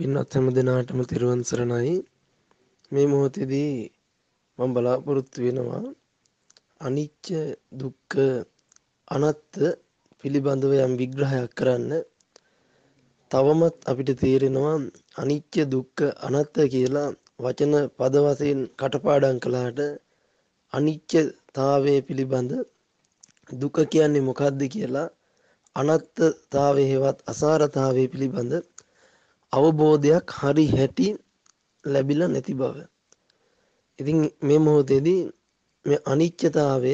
පින්වත් හැම දෙනාටම තෙරුවන් සරණයි. මේ මොහොතේදී මම බලාපොරොත්තු වෙනවා අනිච්ච දුක්ඛ අනත්ත පිළිබඳව යම් විග්‍රහයක් කරන්න. තවමත් අපිට තේරෙනවා අනිච්ච දුක්ඛ අනත්ත කියලා වචන පද වශයෙන් කටපාඩම් කළාට අනිච්චතාවය පිළිබඳ දුක කියන්නේ මොකක්ද කියලා අනත්තතාවය හෙවත් අසාරතාවය පිළිබඳ අවබෝධයක් හරි හැටි ලැබිලා නැති බව. ඉතින් මේ මොහොතේදී මේ අනිත්‍යතාවය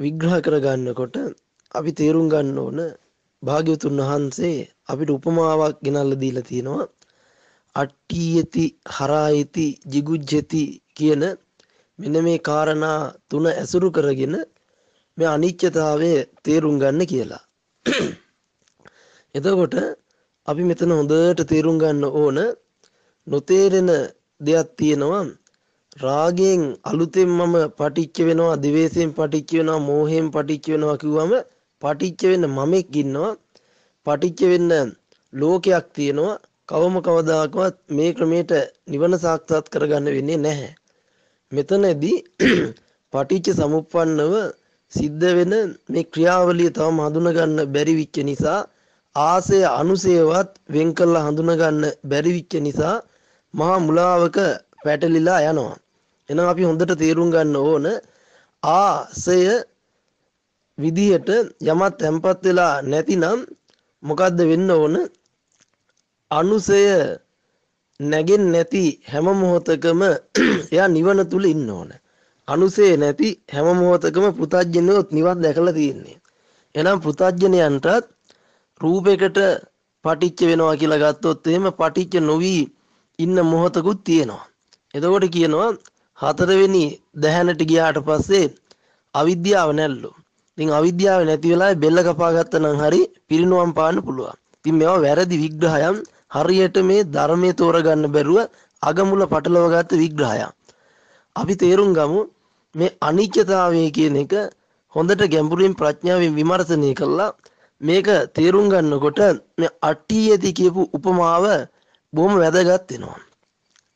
විග්‍රහ කරගන්නකොට අපි තේරුම් ගන්න ඕන භාග්‍යවතුන් වහන්සේ අපිට උපමාවක් ගෙනල්ලා දීලා තියෙනවා අට්ඨියති හරායති jigucchati කියන මෙන්න මේ காரணා තුන ඇසුරු කරගෙන මේ අනිත්‍යතාවය තේරුම් ගන්න කියලා. එතකොට අපි මෙතන හොඳට තේරුම් ගන්න ඕන නොතේරෙන දෙයක් තියෙනවා. රාගයෙන් අලුතෙන් මම පටිච්ච වෙනවා දිවේසයෙන් පටිච්ච වෙනවා මෝහයෙන් පටිච්ච වෙනවා කිව්වම පටිච්ච වෙන්න මමෙක් ඉන්නවා. පටිච්ච වෙන්න ලෝකයක් තියෙනවා. කවම කවදාකවත් මේ ක්‍රමයට නිවන සාක්ෂාත් කරගන්න වෙන්නේ නැහැ. මෙතනදී පටිච්ච සමුප්පන්නව සිද්ධ වෙන මේ ක්‍රියාවලිය තවම හඳුනගන්න බැරි විච්ච නිසා ආසය අනුසයවත් වෙන් කළා හඳුනගන්න බැරි විච්ච නිසා මහා මුලාවක පැටලිලා යනවා. එහෙනම් අපි හොඳට තේරුම් ගන්න ඕන ආසය විදියට යමක් තැම්පත් වෙලා නැතිනම් මොකද්ද වෙන්න ඕන? අනුසය නැගෙන් නැති හැම මොහොතකම එයා නිවන තුල ඉන්න ඕන. අනුසේ නැති හැම මොහොතකම පෘතජ්ජනයොත් නිවන් දැකලා තියෙන්නේ. එහෙනම් පෘතජ්ජනයන්ටත් රූපයකට පටිච්ච වෙනවා කියලා ගත්තොත් එහෙම පටිච්ච නොවි ඉන්න මොහොතකුත් තියෙනවා. එතකොට කියනවා හතරවෙනි දැහැනට ගියාට පස්සේ අවිද්‍යාව නැල්ලු. ඉතින් අවිද්‍යාව නැති වෙලාවේ බෙල්ල කපා ගත්තා නම් හරි පිරිනුවම් පාන්න පුළුවන්. ඉතින් මේවා වැරදි විග්‍රහයන් හරියට මේ ධර්මයේ තෝරගන්න බැරුව අගමුල පටලව ගත්ත විග්‍රහයක්. අපි තේරුම් ගමු මේ අනිත්‍යතාවය කියන එක හොඳට ගැඹුරින් ප්‍රඥාවෙන් විමර්ශනය කළා මේක තේරුම් ගන්නකොට මේ අට්ටියේදී කියපු උපමාව බොහොම වැදගත් වෙනවා.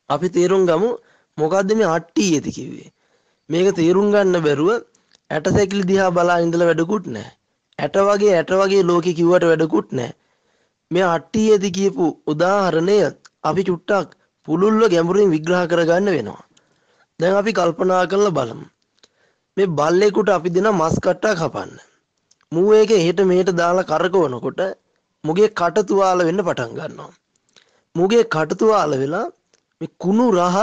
අපි තේරුම් ගමු මොකද්ද මේ අට්ටියේදී කිව්වේ. මේක තේරුම් ගන්න බැරුව ඇටසැකිලි දිහා බලා ඉඳලා වැඩකුත් නැහැ. ඇට වගේ ඇට වගේ ලෝකේ කිව්වට වැඩකුත් නැහැ. මේ අට්ටියේදී කියපු උදාහරණය අපි චුට්ටක් පුළුල්ව ගැඹුරින් විග්‍රහ කරගන්න වෙනවා. දැන් අපි කල්පනා කරලා බලමු. මේ බල්ලෙකුට අපි දෙන මස් කට්ටක් හපන්න. මූ එක එහෙට මෙහෙට දාලා කරකවනකොට මුගේ කට තුවාල වෙන්න පටන් ගන්නවා. මුගේ කට තුවාල වෙලා මේ කුණු රහ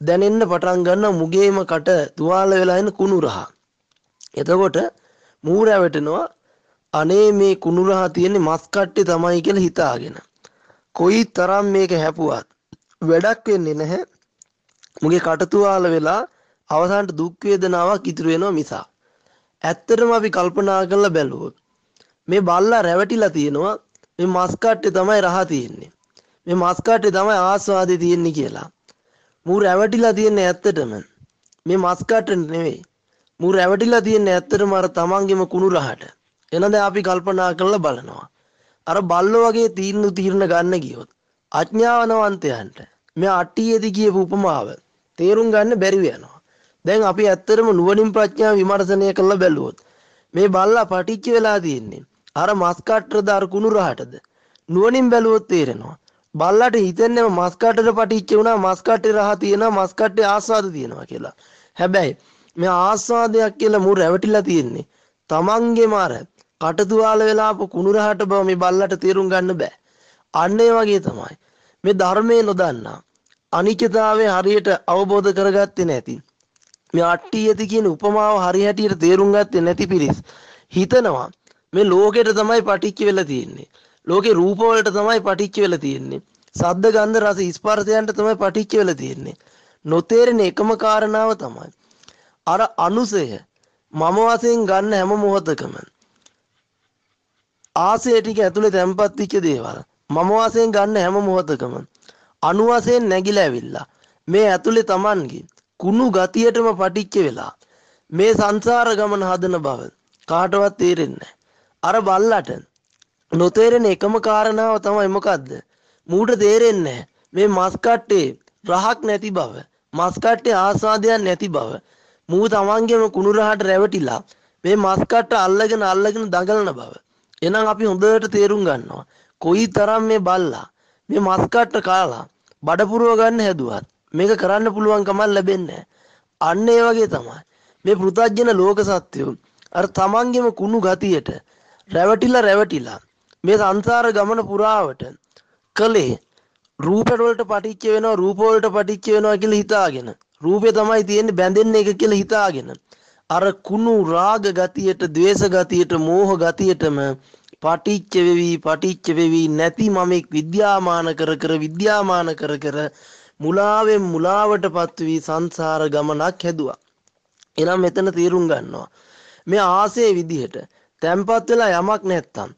දැනෙන්න පටන් ගන්නවා මුගේම කට තුවාල වෙලා එන කුණු රහ. එතකොට මූ රැවටෙනවා අනේ මේ කුණු රහ තියෙන්නේ මස් කට්ටේ තමයි කියලා හිතාගෙන. කොයි තරම් මේක හැපුවත් වැඩක් වෙන්නේ නැහැ. මුගේ කට තුවාල වෙලා අවසානට දුක් වේදනාවක් ඉතුරු වෙනවා මිසක්. ඇත්තටම අපි කල්පනා කරලා බැලුවොත් මේ බල්ලා රැවටිලා තියෙනවා මේ මස් කට්ටේ තමයි රහ තියෙන්නේ. මේ මස් කට්ටේ තමයි ආස්වාදේ තියෙන්නේ කියලා. මූ රැවටිලා තියන්නේ ඇත්තටම මේ මස් කට්ටේ නෙවෙයි. මූ රැවටිලා තියන්නේ ඇත්තටම අර තමන්ගේම කුණු රහට. එනද අපි කල්පනා කරලා බලනවා. අර බල්ලෝ වගේ තීරණ තීරණ ගන්න ගියොත් අඥානවන්තයන්ට මේ අට්ටියේදී කියපු උපමාව තේරුම් ගන්න බැරි වෙනවා. දැන් අපි ඇත්තටම නුවණින් ප්‍රඥාව විමර්ශනය කරලා බැලුවොත් මේ බල්ලා පටිච්ච වෙලා තියෙන්නේ අර මස් කට්ටද අර කුණු රහටද නුවණින් බැලුවොත් තේරෙනවා බල්ලාට හිතෙන්නේම මස් කට්ටට පටිච්ච වුණා මස් කට්ටේ රහ තියෙනවා මස් කට්ටේ ආස්වාද තියෙනවා කියලා. හැබැයි මේ ආස්වාදයක් කියලා මු රැවටිලා තියෙන්නේ තමන්ගේම අර කටතුවාල වෙලා ආපු කුණු රහට බව මේ බල්ලට තේරුම් ගන්න බෑ. අන්න ඒ වගේ තමයි. මේ ධර්මයේ නොදන්නා අනිත්‍යතාවය හරියට අවබෝධ කරගත්තේ නැති මේ අට්ටියති කියන උපමාව හරි හැටියට තේරුම් ගත්තේ නැති පිරිස් හිතනවා මේ ලෝකෙට තමයි පටිච්ච වෙලා තියෙන්නේ. ලෝකේ රූප වලට තමයි පටිච්ච වෙලා තියෙන්නේ. සද්ද ගන්ධ රස ස්පර්ශයන්ට තමයි පටිච්ච වෙලා තියෙන්නේ. නොතේරෙන එකම කාරණාව තමයි අර අනුසය මම වශයෙන් ගන්න හැම මොහොතකම ආසය ටික ඇතුලේ තැම්පත් වෙච්ච දේවල් මම වශයෙන් ගන්න හැම මොහොතකම අණු වශයෙන් නැగిලා ඇවිල්ලා මේ ඇතුලේ Tamanගේ කුණු ගතියටම පටිච්ච වෙලා මේ සංසාර ගමන හදන බව කාටවත් තේරෙන්නේ අර බල්ලට නොතේරෙන එකම කාරණාව තමයි මොකද්ද මූට තේරෙන්නේ මේ මස් කට්ටේ රහක් නැති බව. මස් කට්ටේ ආස්වාදයක් නැති බව. මූ තමන්ගේම කුණු රහට රැවටිලා මේ මස් කට්ට අල්ලගෙන අල්ලගෙන දඟලන බව. එහෙනම් අපි හොඳට තේරුම් ගන්නවා. කොයි තරම් මේ බල්ලා මේ මස් කට්ට කාලා බඩ පුරව ගන්න හැදුවත් මේක කරන්න පුළුවන් කමක් ලැබෙන්නේ අන්න ඒ වගේ තමයි. මේ පෘථජන ලෝක සත්‍යෝ අර තමන්ගේම කුණු ගතියට රැවටිලා රැවටිලා මේ සංසාර ගමන පුරාවට කලේ රූපවලට පටිච්ච වෙනවා රූපවලට පටිච්ච වෙනවා කියලා හිතාගෙන. රූපේ තමයි තියෙන්නේ බැඳෙන්නේ එක කියලා හිතාගෙන. අර කුණු රාග ගතියට ද්වේෂ ගතියට මෝහ ගතියටම පටිච්ච වෙවි පටිච්ච වෙවි නැති මමෙක් විද්‍යාමාන කර කර විද්‍යාමාන කර කර මුලාවෙන් මුලාවටපත් වී සංසාර ගමනක් හැදුවා. එනම් මෙතන තීරුම් ගන්නවා. මේ ආසේ විදිහට තැම්පත් වෙලා යමක් නැත්තම්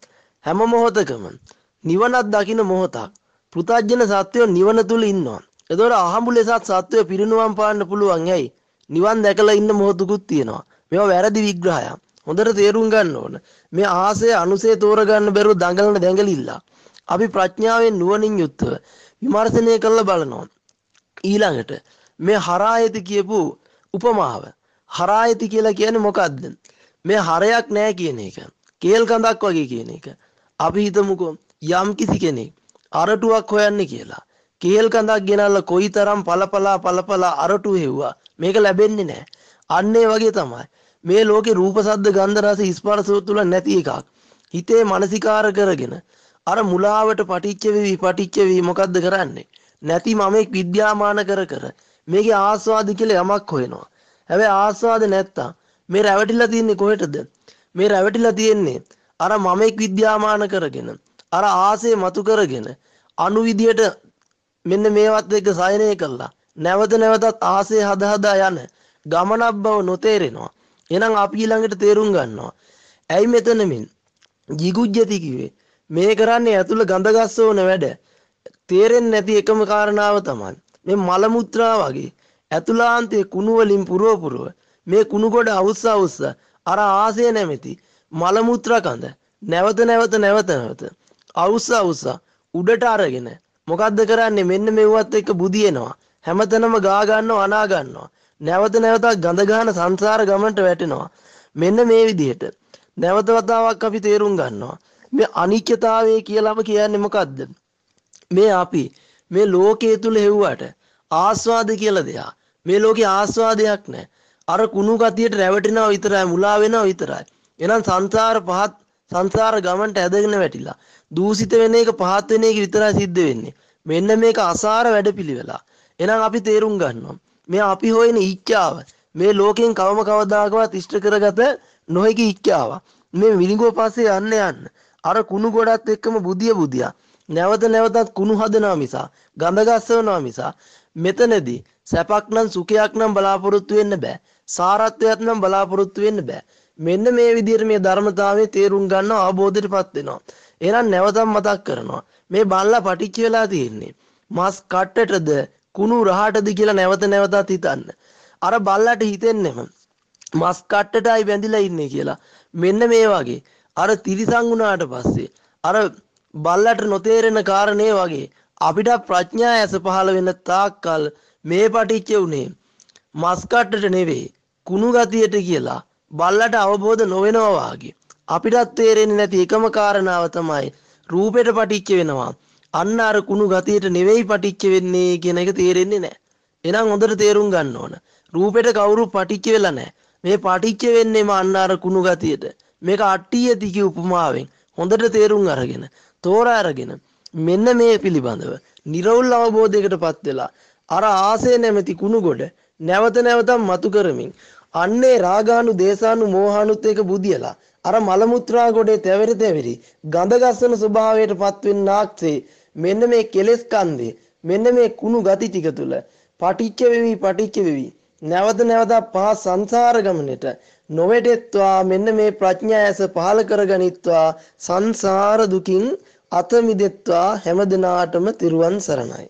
හැම මොහොතකම නිවනක් දකින මොහොතක් පෘථජන සත්වයෝ නිවන තුල ඉන්නවා. එතකොට අහඹු ලෙසත් සත්වයෝ පිරිනුවම් පාන්න පුළුවන්. ඇයි? නිවන් දැකලා ඉන්න මොහොතකුත් තියෙනවා. මේවා වැරදි විග්‍රහයක්. හොඳට තේරුම් ගන්න ඕන. මේ ආසය අනුසය තෝරගන්න බැරුව දඟලන දැඟලිල්ල. අපි ප්‍රඥාවෙන් නුවණින් යුක්තව විමර්ශනය කරලා බලනවා. ඊළඟට මේ හරායති කියපු උපමාව. හරායති කියලා කියන්නේ මොකද්ද? මේ හරයක් නෑ කියන එක. කේල් කඳක් වගේ කියන එක. අපි හිතමුකෝ යම් කිසි කෙනෙක් අරටුවක් හොයන්නේ කියලා. කේල් කඳක් ගෙනල්ලා කොයිතරම් පළපලා පළපලා අරටු හෙව්වා. මේක ලැබෙන්නේ නැහැ. අන්න ඒ වගේ තමයි. මේ ලෝකේ රූප සද්ද ගන්ධ රස ස්පර්ශ තුල නැති එකක්. හිතේ මානසිකාර කරගෙන අර මුලාවට පටිච්ච වෙවි පටිච්ච වෙවි මොකද්ද කරන්නේ? නැති මමෙක් විද්‍යාමාන කර කර මේකේ ආස්වාද කියලා යමක් හොයනවා. හැබැයි ආස්වාද නැත්තම් මේ රැවටිලා තියන්නේ කොහෙටද? මේ රැවටිලා තියෙන්නේ අර මමෙක් විද්‍යාමාන කරගෙන අර ආසේ මතු කරගෙන අනු විදියට මෙන්න මේවත් එක්ක සයනය කළා. නැවත නැවතත් ආසේ හද හදා යන ගමනක් බව නොතේරෙනවා. එහෙනම් අපි ඊළඟට තේරුම් ගන්නවා. ඇයි මෙතන මෙන් jiguජ්ජති කිව්වේ? මේ කරන්නේ ඇතුළ ගඳ ගස්සවන වැඩ. තේරෙන්නේ නැති එකම කාරණාව තමයි මේ මල මුත්‍රා වගේ ඇතුළාන්තයේ කුණු වලින් පුරව පුරව මේ කුණු ගොඩ අවුස්ස අවුස්ස අර ආසය නැමැති මල මුත්‍රා කඳ නැවත නැවත නැවත නැවත අවුස්ස අවුස්ස උඩට අරගෙන මොකද්ද කරන්නේ? මෙන්න මෙව්වත් එක්ක බුදියනවා හැමතැනම ගා ගන්නවා අනා ගන්නවා. නැවත නැවතත් ගඳ ගහන සංසාර ගමනට වැටෙනවා. මෙන්න මේ විදිහට නැවත වතාවක් අපි තේරුම් ගන්නවා. මේ අනිත්‍යතාවය කියලාම කියන්නේ මොකද්ද? මේ අපි මේ ලෝකයේ තුල හෙව්වට ආස්වාද කියලා දෙයක්. මේ ලෝකේ ආස්වාදයක් නැහැ අර කුණු ගතියට රැවටෙනවා විතරයි මුලා වෙනවා විතරයි. එහෙනම් සංසාර පහත් සංසාර ගමන්ට ඇදගෙන වැටිලා දූෂිත වෙන එක පහත් වෙන එක විතරයි සිද්ධ වෙන්නේ. මෙන්න මේක අසාර වැඩපිළිවෙලා එහෙනම් අපි තේරුම් ගන්නවා මේ අපි හොයන ඉච්ඡාව මේ ලෝකෙන් කවම කවදාකවත් ඉෂ්ට කරගත නොහැකි ඉච්ඡාව මේ විලිඟුව පස්සේ යන්න යන්න අර කුණු ගොඩත් එක්කම බුදිය බුදියා. නැවත නැවතත් කුණු හදනවා මිසා ගඳ ගස්සවනවා මිසා. මෙතනදී සැපක් නම් සුඛයක් නම් බලාපොරොත්තු වෙන්න බෑ. සාරත්වයක් නම් බලාපොරොත්තු වෙන්න බෑ. මෙන්න මේ විදිහට මේ ධර්මතාවයේ තේරුම් ගන්න අවබෝධයටපත් වෙනවා. එහෙනම් නැවතත් මතක් කරනවා. මේ බල්ලා පටිච්ච වෙලා තියෙන්නේ. මස් කට්ටටද කුණු රහටද කියලා නැවත නැවතත් හිතන්න. අර බල්ලට හිතෙන්නෙම මස් කට්ටටයි බැඳිලා ඉන්නේ කියලා. මෙන්න මේ වගේ. අර තිරිසන් වුණාට පස්සේ අර බල්ලට නොතේරෙන කාරණේ වගේ අපිට ප්‍රඥා ඇස පහළ වෙන තාක්කල් මේ පටිච්ච උනේ මස් කට්ටට නෙවෙයි කුණු ගතියට කියලා බල්ලට අවබෝධ නොවෙනවා වාගේ අපිටත් තේරෙන්නේ නැති එකම කාරණාව තමයි රූපෙට පටිච්ච වෙනවා අන්න අර කුණු ගතියට නෙවෙයි පටිච්ච වෙන්නේ කියන එක තේරෙන්නේ නැහැ. එහෙනම් හොඳට තේරුම් ගන්න ඕන. රූපෙට කවුරු පටිච්ච වෙලා නැහැ. මේ පටිච්ච වෙන්නේම අන්න අර කුණු ගතියට. මේක අට්ටිය දිගි උපමාවෙන් හොඳට තේරුම් අරගෙන තෝරා අරගෙන මෙන්න මේ පිළිබඳව නිර්වුල් අවබෝධයකටපත් වෙලා අර ආසය නැමැති කුණු ගොඩ නැවත නැවතත් මතු කරමින් අන්නේ රාගානු දේශානු මෝහානුත් එක බුදියලා අර මල මුත්‍රා ගොඩේ තැවරි තැවරි ගඳ ගස්සන ස්වභාවයට පත්වෙන්නාක්සේ මෙන්න මේ කෙලෙස් කන්දේ මෙන්න මේ කුණු ගති ටික තුල පටිච්ච වෙවි පටිච්ච වෙවි. නැවත නැවත පහ සංසාර ගමනට නොවැටෙත්වා මෙන්න මේ ප්‍රඥා ඇස පහල කරගනිත්වා සංසාර දුකින් අත මිදෙත්වා හැම දිනාටම තිරුවන් සරණයි.